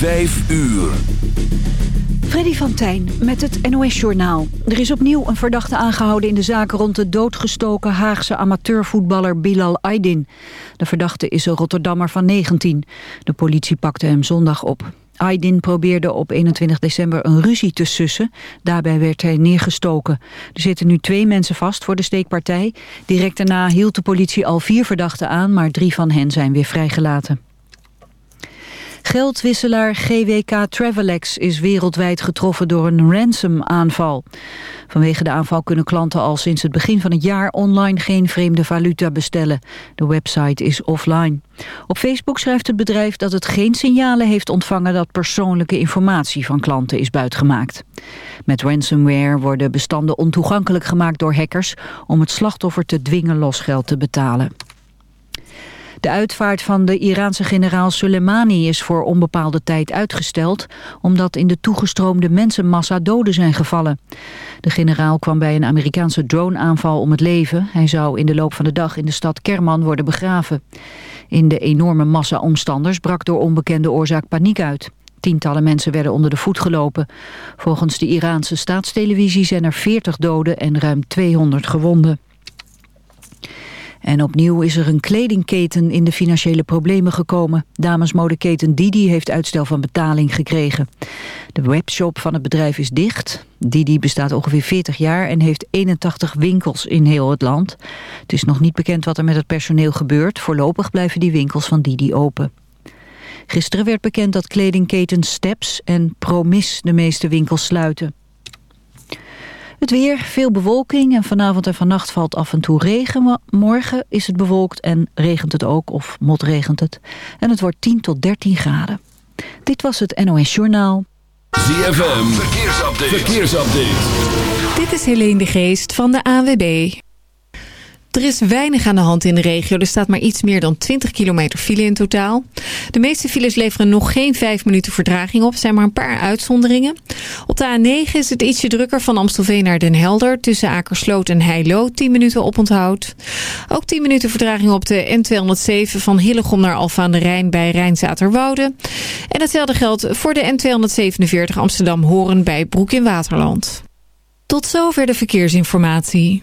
Vijf uur. Freddy van Tijn met het NOS-journaal. Er is opnieuw een verdachte aangehouden in de zaak rond de doodgestoken Haagse amateurvoetballer Bilal Aydin. De verdachte is een Rotterdammer van 19. De politie pakte hem zondag op. Aydin probeerde op 21 december een ruzie te sussen. Daarbij werd hij neergestoken. Er zitten nu twee mensen vast voor de steekpartij. Direct daarna hield de politie al vier verdachten aan, maar drie van hen zijn weer vrijgelaten. Geldwisselaar GWK Travelex is wereldwijd getroffen door een ransom-aanval. Vanwege de aanval kunnen klanten al sinds het begin van het jaar online geen vreemde valuta bestellen. De website is offline. Op Facebook schrijft het bedrijf dat het geen signalen heeft ontvangen dat persoonlijke informatie van klanten is buitgemaakt. Met ransomware worden bestanden ontoegankelijk gemaakt door hackers om het slachtoffer te dwingen losgeld te betalen. De uitvaart van de Iraanse generaal Soleimani is voor onbepaalde tijd uitgesteld... omdat in de toegestroomde mensenmassa doden zijn gevallen. De generaal kwam bij een Amerikaanse droneaanval om het leven. Hij zou in de loop van de dag in de stad Kerman worden begraven. In de enorme massa omstanders brak door onbekende oorzaak paniek uit. Tientallen mensen werden onder de voet gelopen. Volgens de Iraanse staatstelevisie zijn er 40 doden en ruim 200 gewonden. En opnieuw is er een kledingketen in de financiële problemen gekomen. Damesmodeketen Didi heeft uitstel van betaling gekregen. De webshop van het bedrijf is dicht. Didi bestaat ongeveer 40 jaar en heeft 81 winkels in heel het land. Het is nog niet bekend wat er met het personeel gebeurt. Voorlopig blijven die winkels van Didi open. Gisteren werd bekend dat kledingketen Steps en Promis de meeste winkels sluiten. Het weer, veel bewolking en vanavond en vannacht valt af en toe regen. Morgen is het bewolkt en regent het ook, of motregent het. En het wordt 10 tot 13 graden. Dit was het NOS Journaal. ZFM, verkeersupdate. verkeersupdate. Dit is Helene de Geest van de AWB. Er is weinig aan de hand in de regio. Er staat maar iets meer dan 20 kilometer file in totaal. De meeste files leveren nog geen 5 minuten verdraging op. Er zijn maar een paar uitzonderingen. Op de A9 is het ietsje drukker van Amstelveen naar Den Helder. Tussen Akersloot en Heilo 10 minuten oponthoud. Ook 10 minuten verdraging op de N207 van Hillegom naar Alfa aan de Rijn bij Rijnzaterwoude. En hetzelfde geldt voor de N247 Amsterdam-Horen bij Broek in Waterland. Tot zover de verkeersinformatie.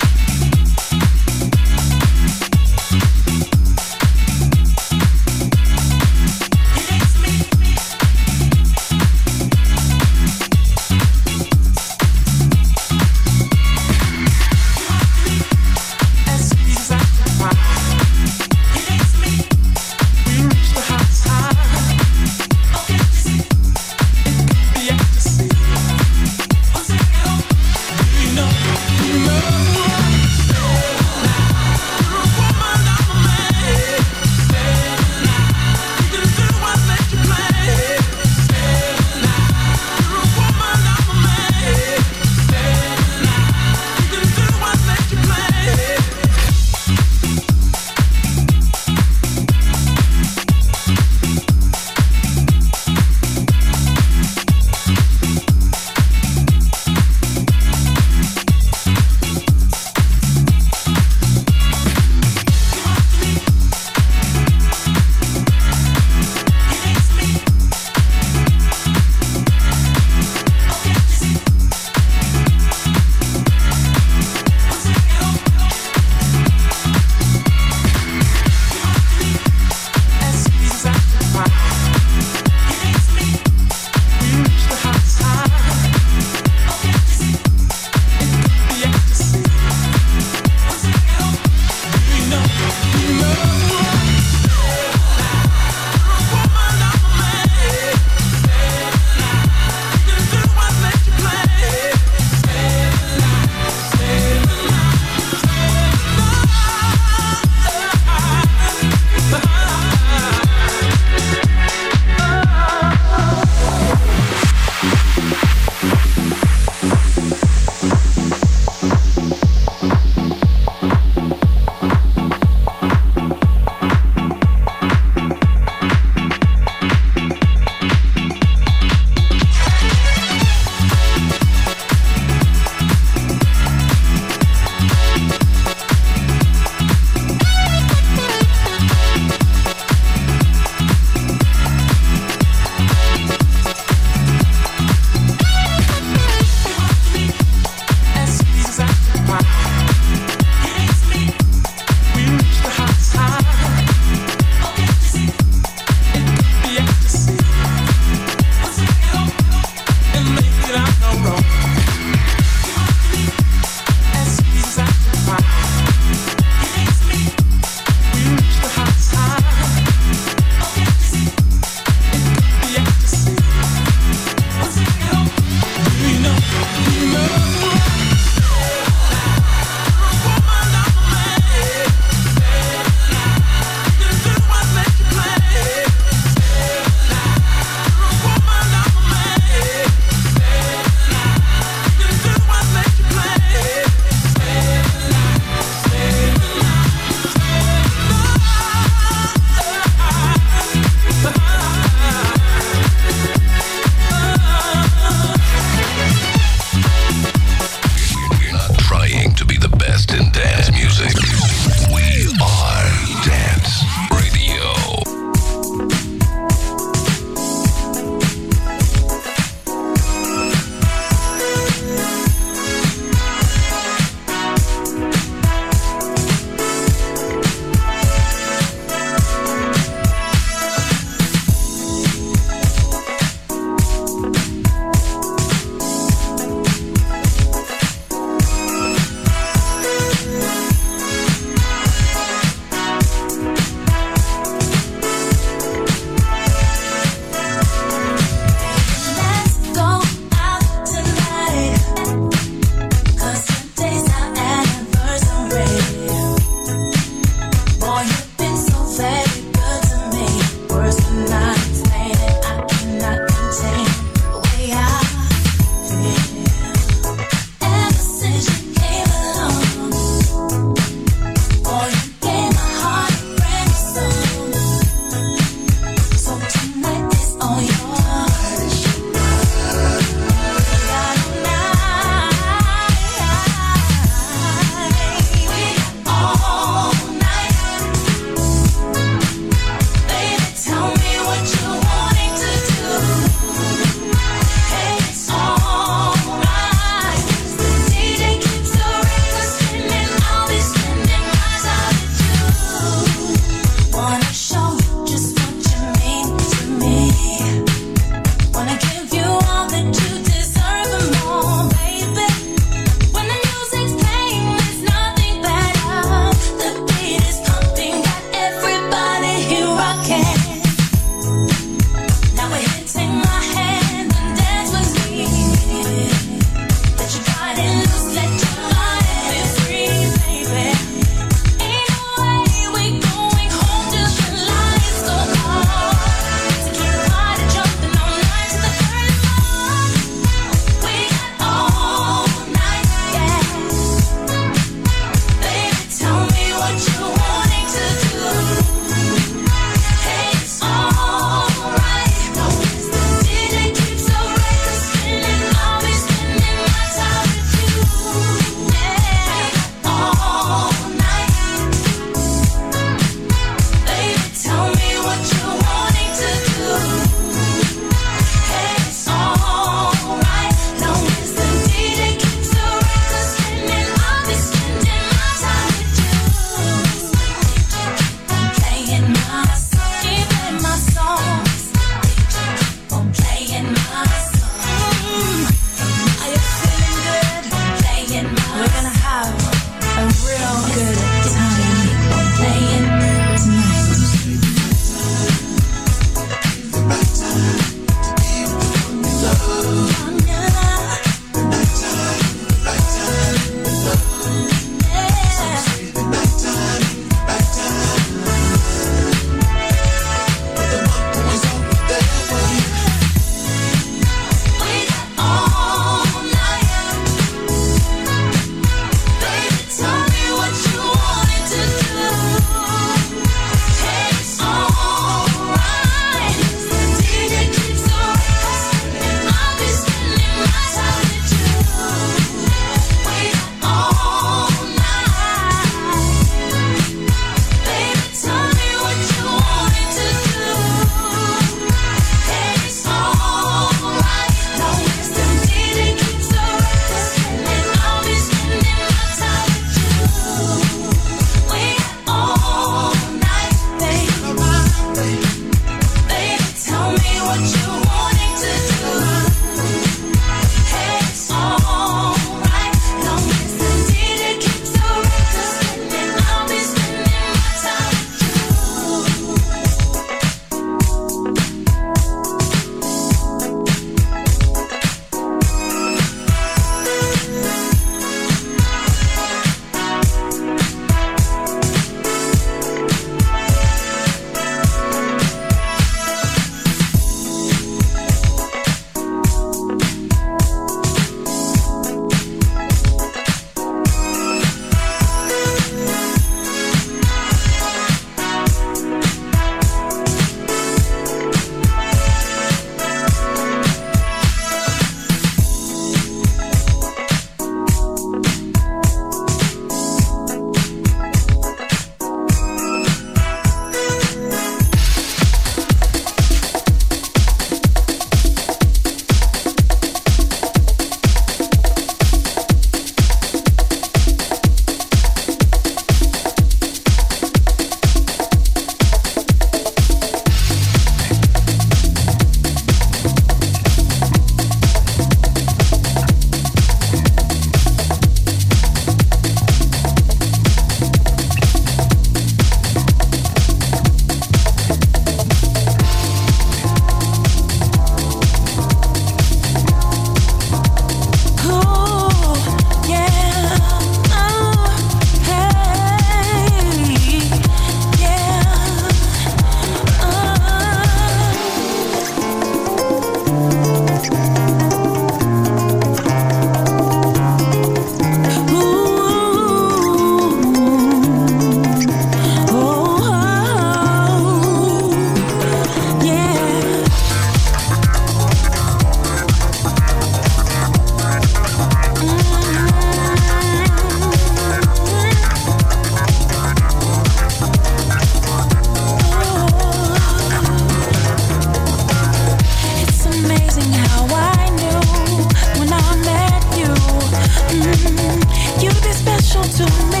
special to me.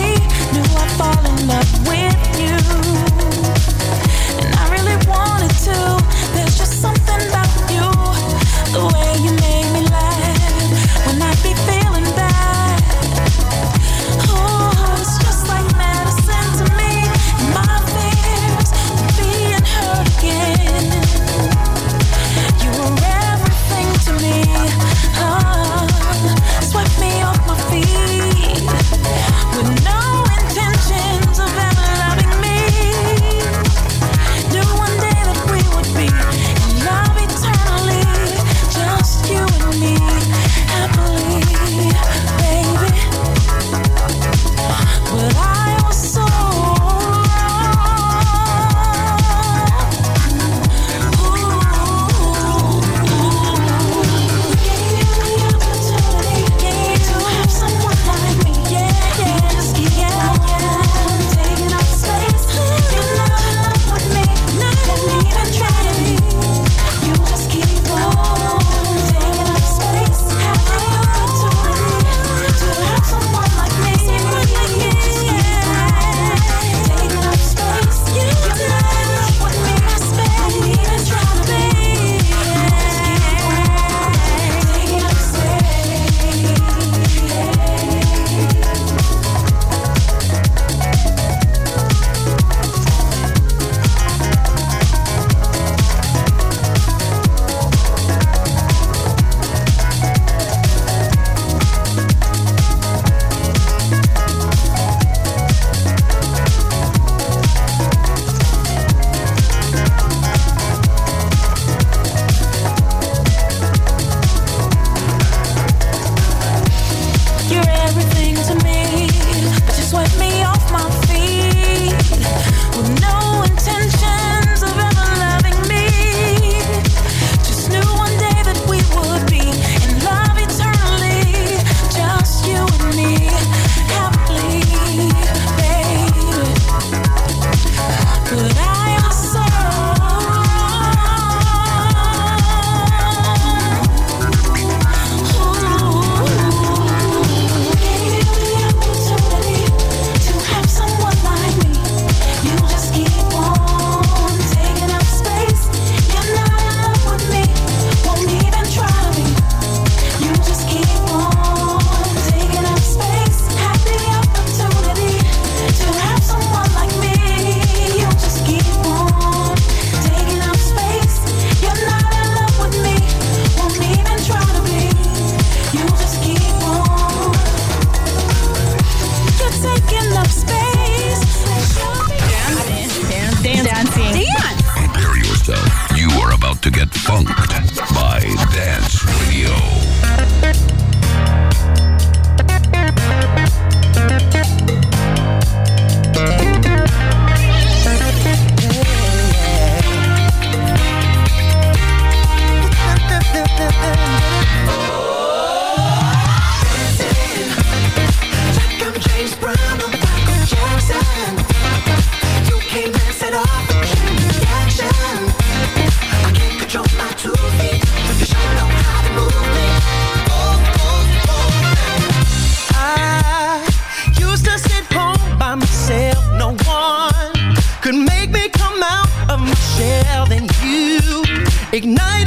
Ignite.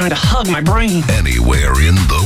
trying to hug my brain. Anywhere in the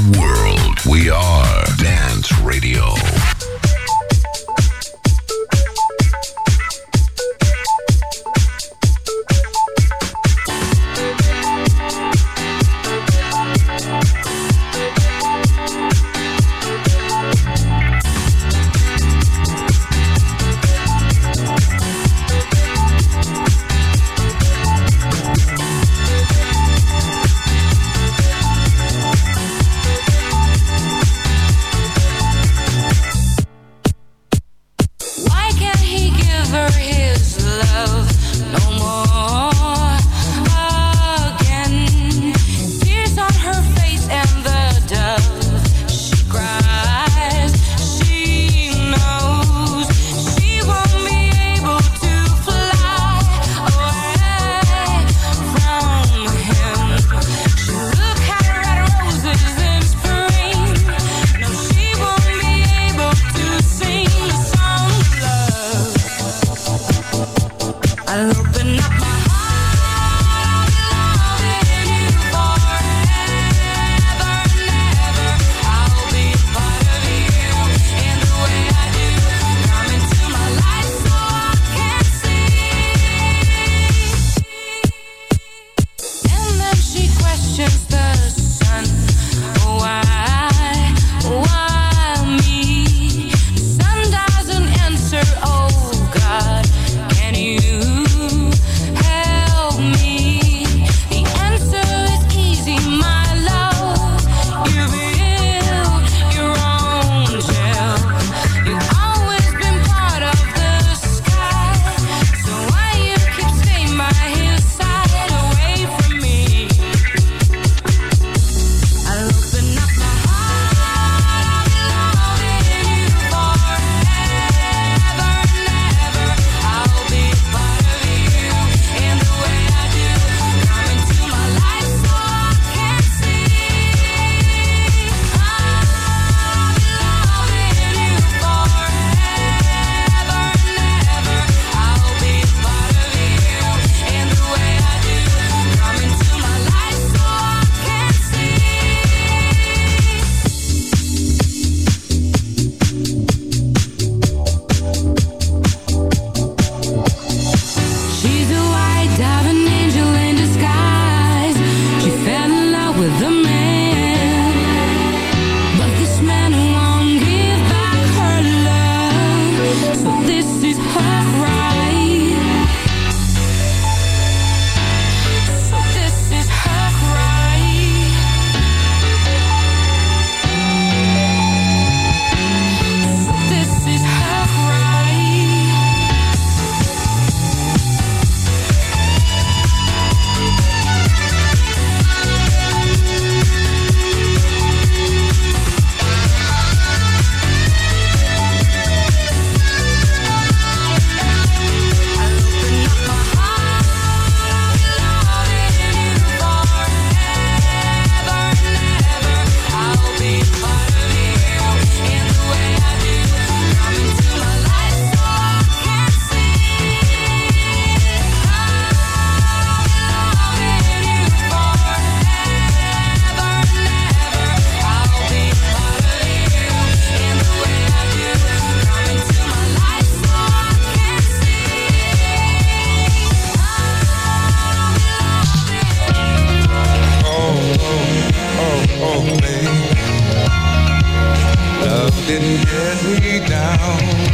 let me down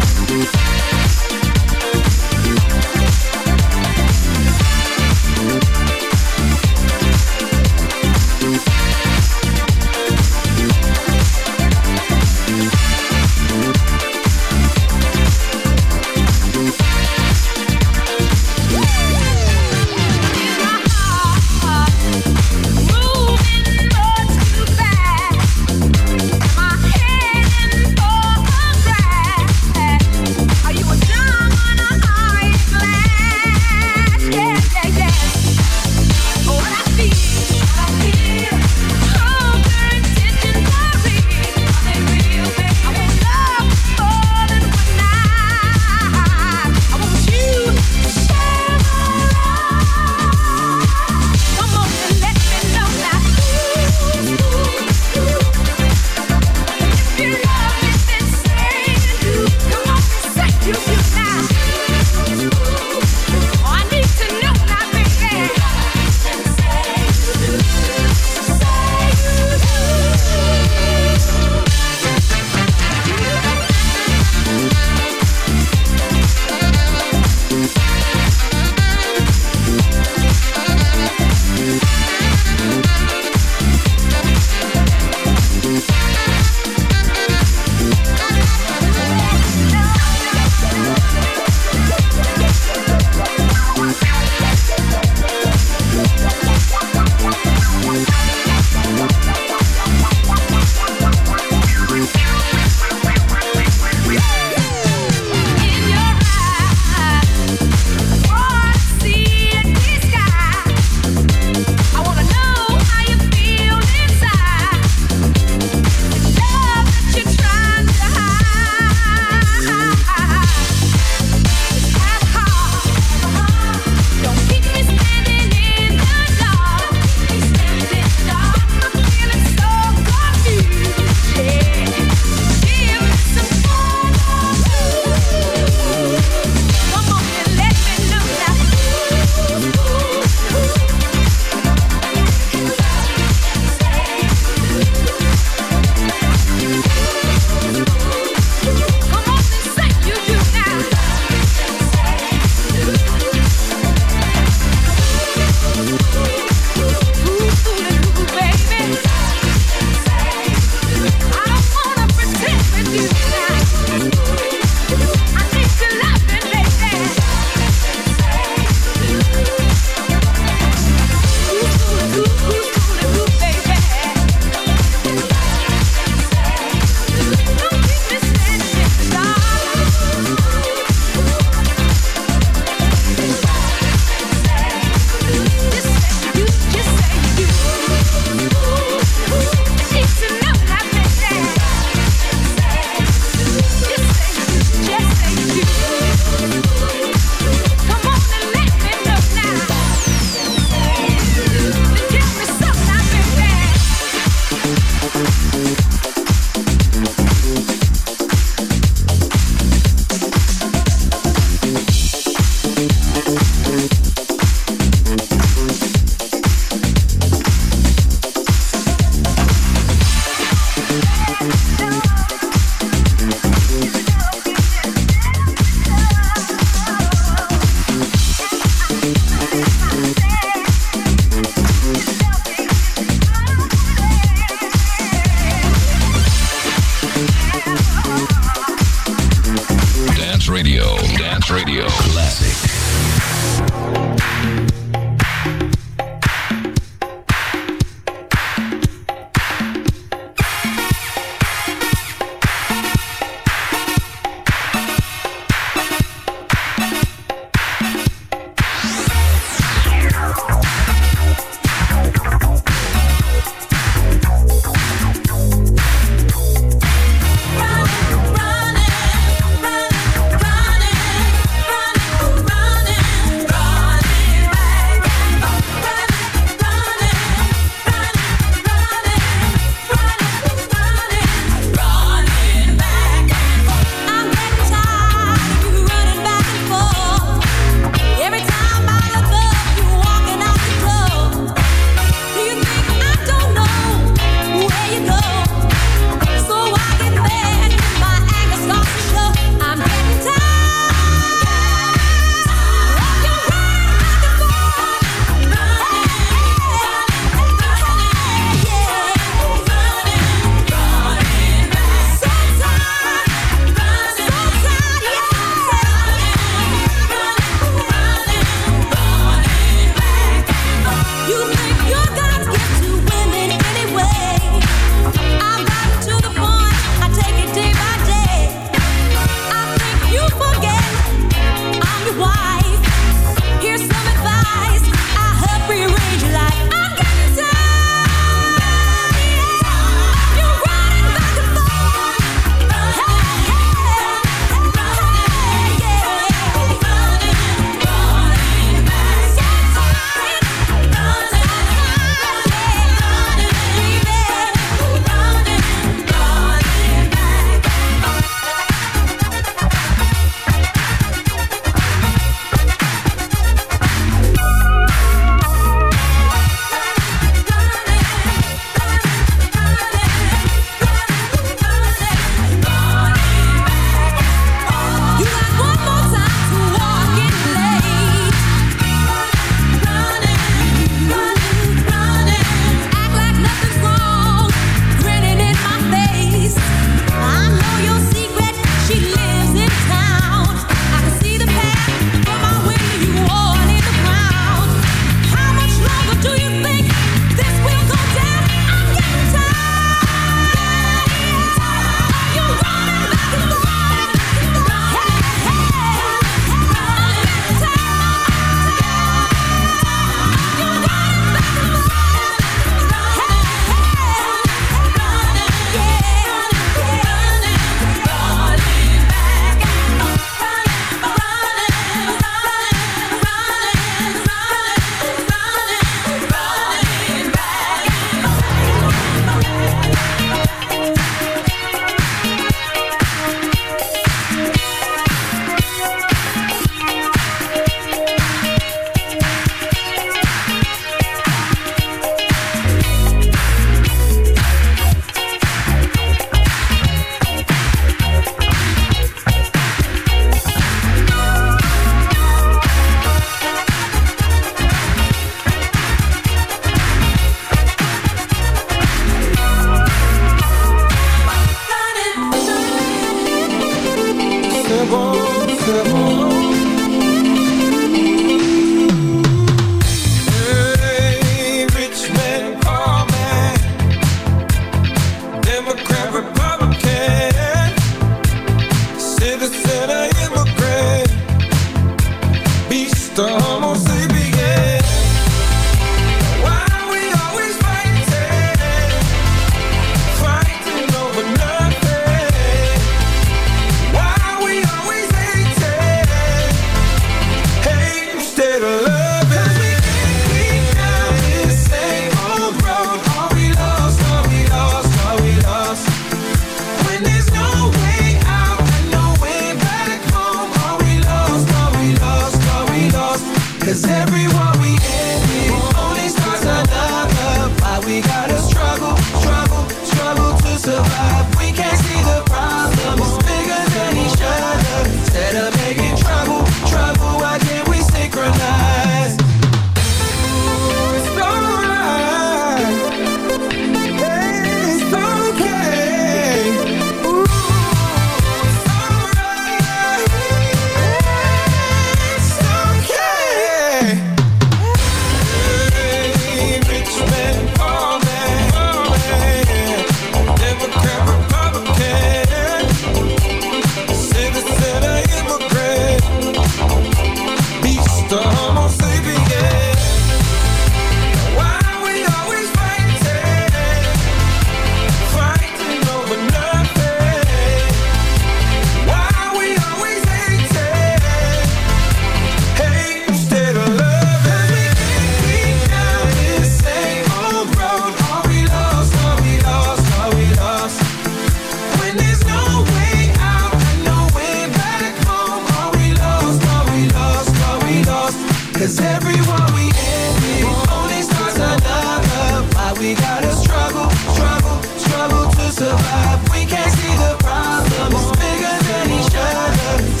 Cause everyone we envy only starts another Why we gotta struggle, struggle, struggle to survive? We can't see the problem, it's bigger than each other.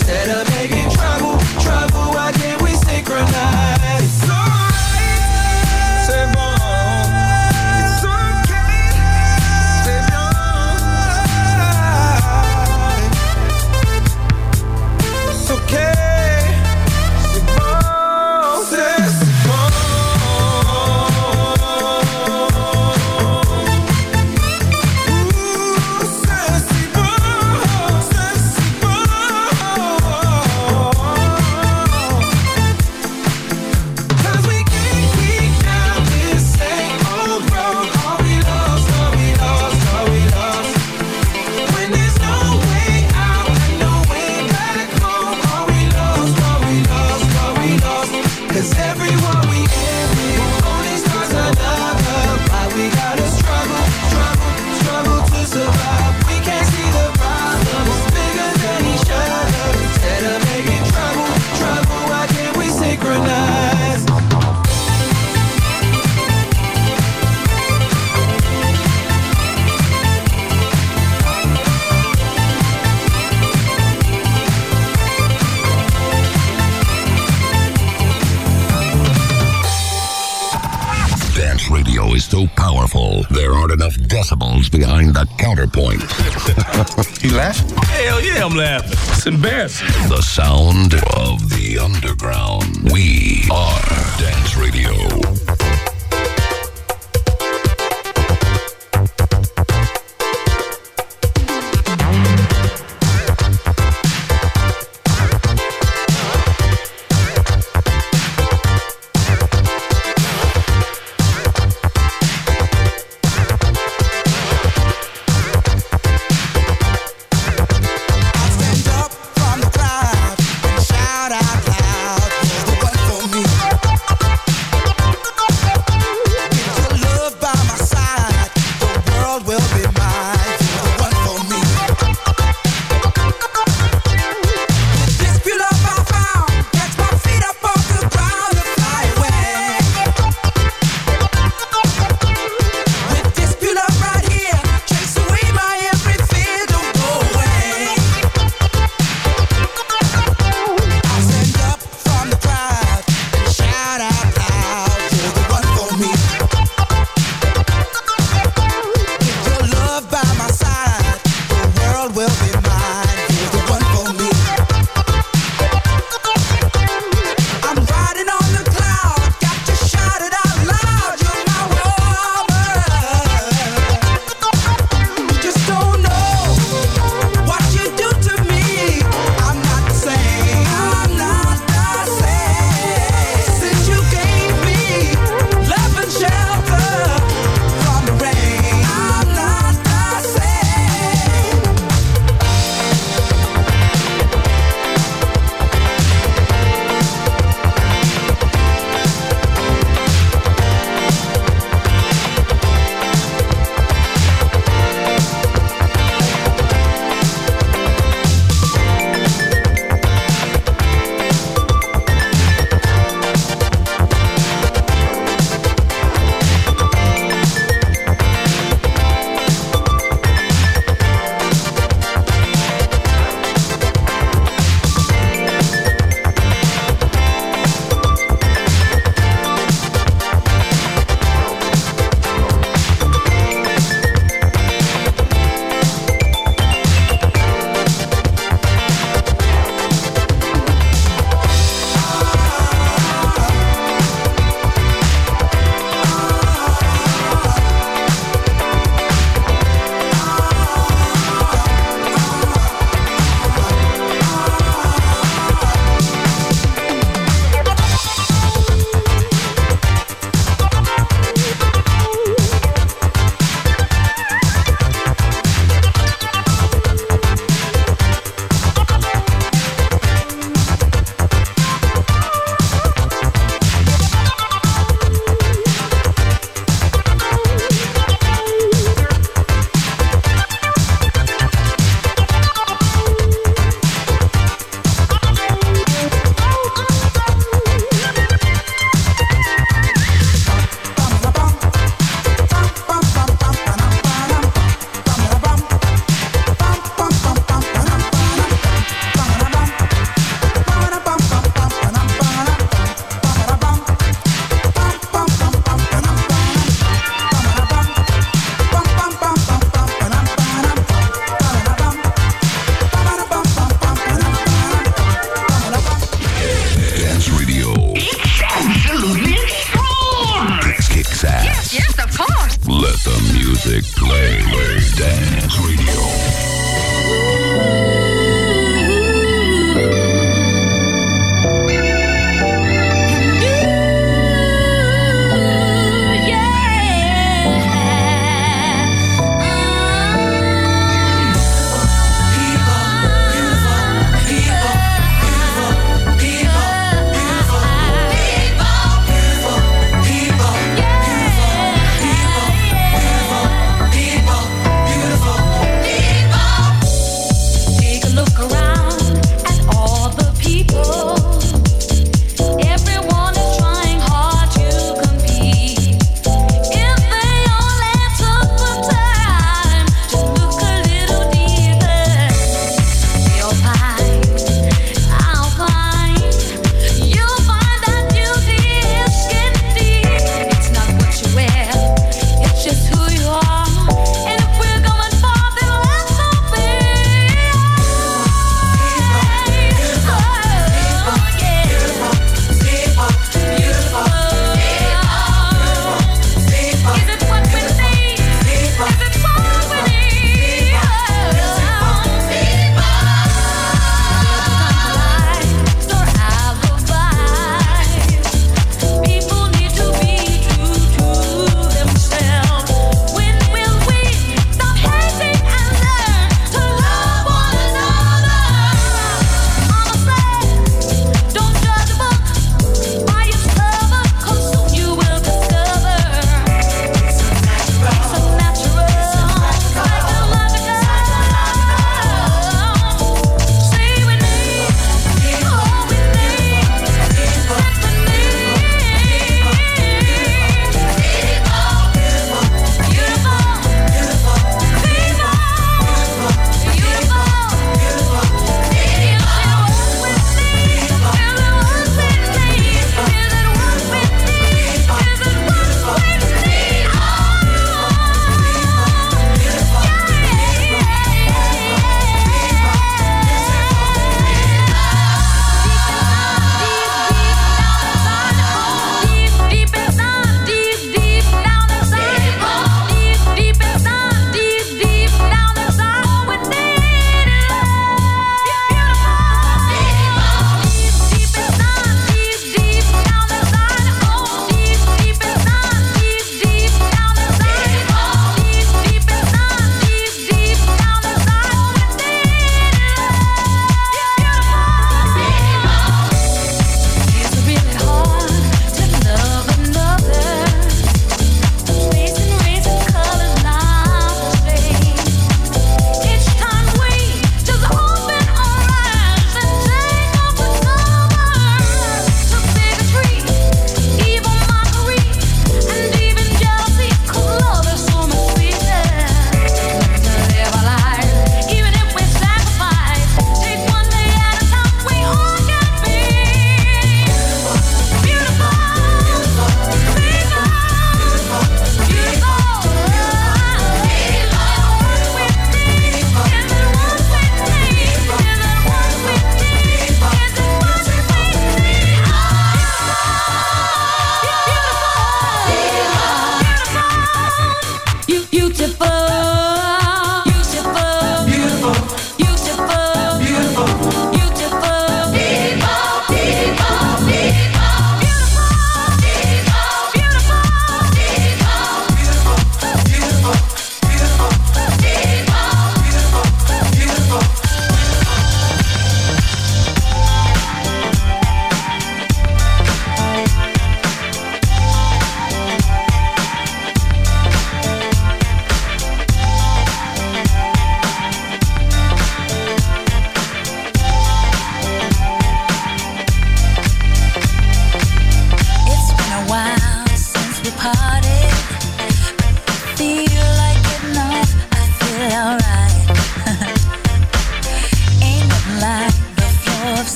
behind the counterpoint. you laughing? Hell yeah, I'm laughing. It's embarrassing. The sound of the underground. We are Dance Radio. Show.